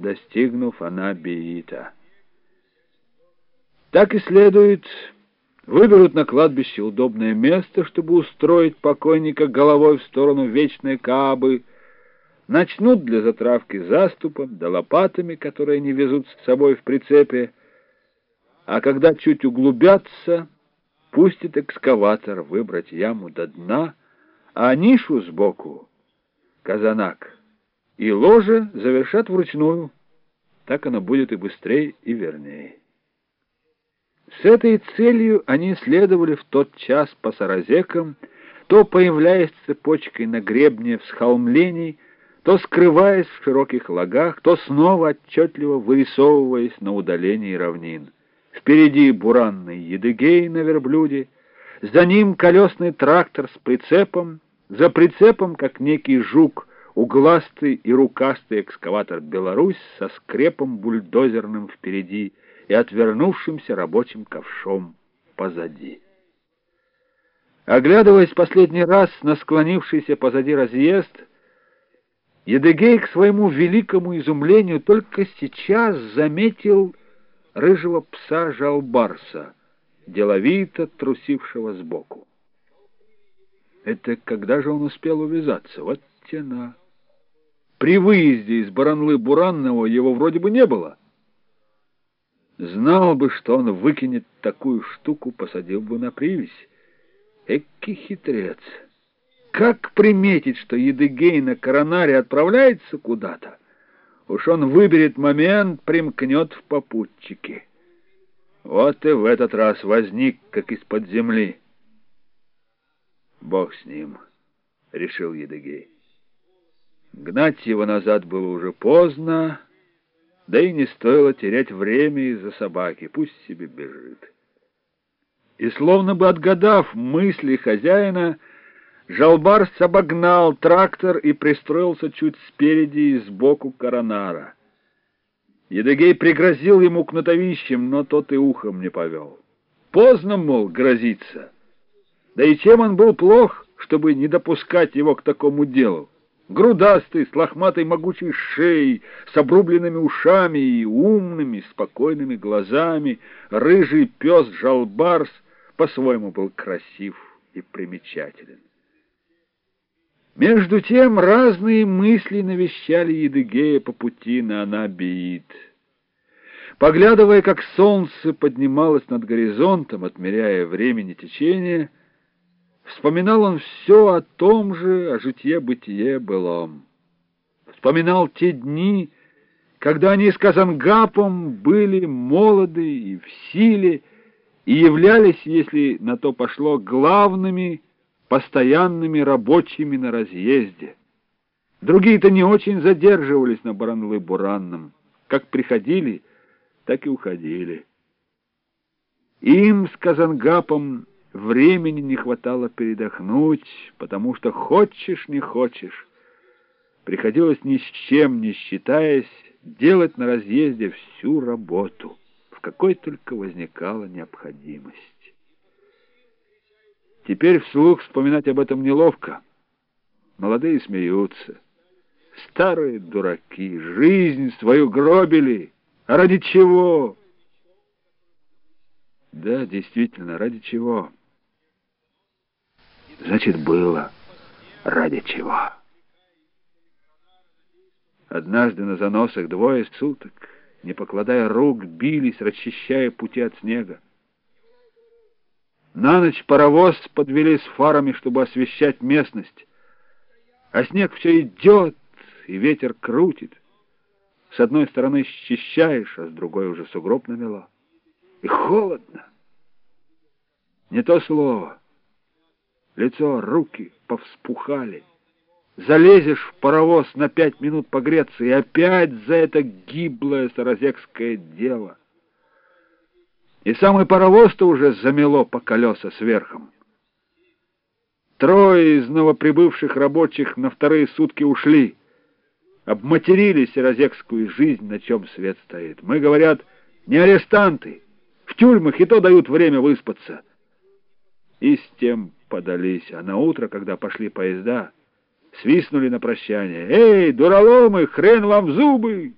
достигнув Анабиита. Так и следует, выберут на кладбище удобное место, чтобы устроить покойника головой в сторону вечной Каабы, начнут для затравки заступом да лопатами, которые они везут с собой в прицепе, а когда чуть углубятся, пустит экскаватор выбрать яму до дна, а нишу сбоку — казанак, и ложе завершат вручную. Так оно будет и быстрее, и вернее. С этой целью они следовали в тот час по саразекам, то появляясь цепочкой на гребне всхолмлений, то скрываясь в широких лагах, то снова отчетливо вырисовываясь на удалении равнин. Впереди буранный едыгей на верблюде, за ним колесный трактор с прицепом, за прицепом, как некий жук, угластый и рукастый экскаватор «Беларусь» со скрепом бульдозерным впереди и отвернувшимся рабочим ковшом позади. Оглядываясь последний раз на склонившийся позади разъезд, Едыгей к своему великому изумлению только сейчас заметил рыжего пса Жалбарса, деловито трусившего сбоку. Это когда же он успел увязаться? Вот тена. При выезде из Баранлы-Буранного его вроде бы не было. Знал бы, что он выкинет такую штуку, посадил бы на привязь. Эки хитрец! Как приметить, что Едыгей на коронаре отправляется куда-то? Уж он выберет момент, примкнет в попутчики. Вот и в этот раз возник, как из-под земли. Бог с ним, — решил Едыгей. Гнать его назад было уже поздно, да и не стоило терять время из-за собаки, пусть себе бежит. И словно бы отгадав мысли хозяина, Жалбарс обогнал трактор и пристроился чуть спереди и сбоку коронара. Едыгей пригрозил ему кнутовищем, но тот и ухом не повел. Поздно, мол, грозиться. Да и чем он был плох, чтобы не допускать его к такому делу? Грудастый, с лохматой могучей шеей, с обрубленными ушами и умными, спокойными глазами, рыжий пес Жалбарс по-своему был красив и примечателен. Между тем разные мысли навещали Едыгея по пути на Анабиит. Поглядывая, как солнце поднималось над горизонтом, отмеряя времени течения, вспоминал он все о том же, о житье-бытие былом. Вспоминал те дни, когда они с Казангапом были молоды и в силе, и являлись, если на то пошло, главными постоянными рабочими на разъезде. Другие-то не очень задерживались на Баранлы-Буранном. Как приходили, так и уходили. Им с Казангапом времени не хватало передохнуть, потому что хочешь, не хочешь. Приходилось ни с чем не считаясь делать на разъезде всю работу, в какой только возникала необходимость. Теперь вслух вспоминать об этом неловко. Молодые смеются. Старые дураки, жизнь свою гробили. А ради чего? Да, действительно, ради чего? Значит, было ради чего. Однажды на заносах двое суток, не покладая рук, бились, расчищая пути от снега. На ночь паровоз подвели с фарами, чтобы освещать местность. А снег все идет, и ветер крутит. С одной стороны счищаешь, а с другой уже сугроб намело. И холодно. Не то слово. Лицо, руки повспухали. Залезешь в паровоз на пять минут погреться, и опять за это гиблое саразекское дело. И самый паровоз-то уже замело по колеса сверхом. Трое из новоприбывших рабочих на вторые сутки ушли. Обматерили сирозекскую жизнь, на чем свет стоит. Мы, говорят, не арестанты. В тюрьмах и то дают время выспаться. И с тем подались. А на утро, когда пошли поезда, свистнули на прощание. «Эй, дураломы, хрен вам в зубы!»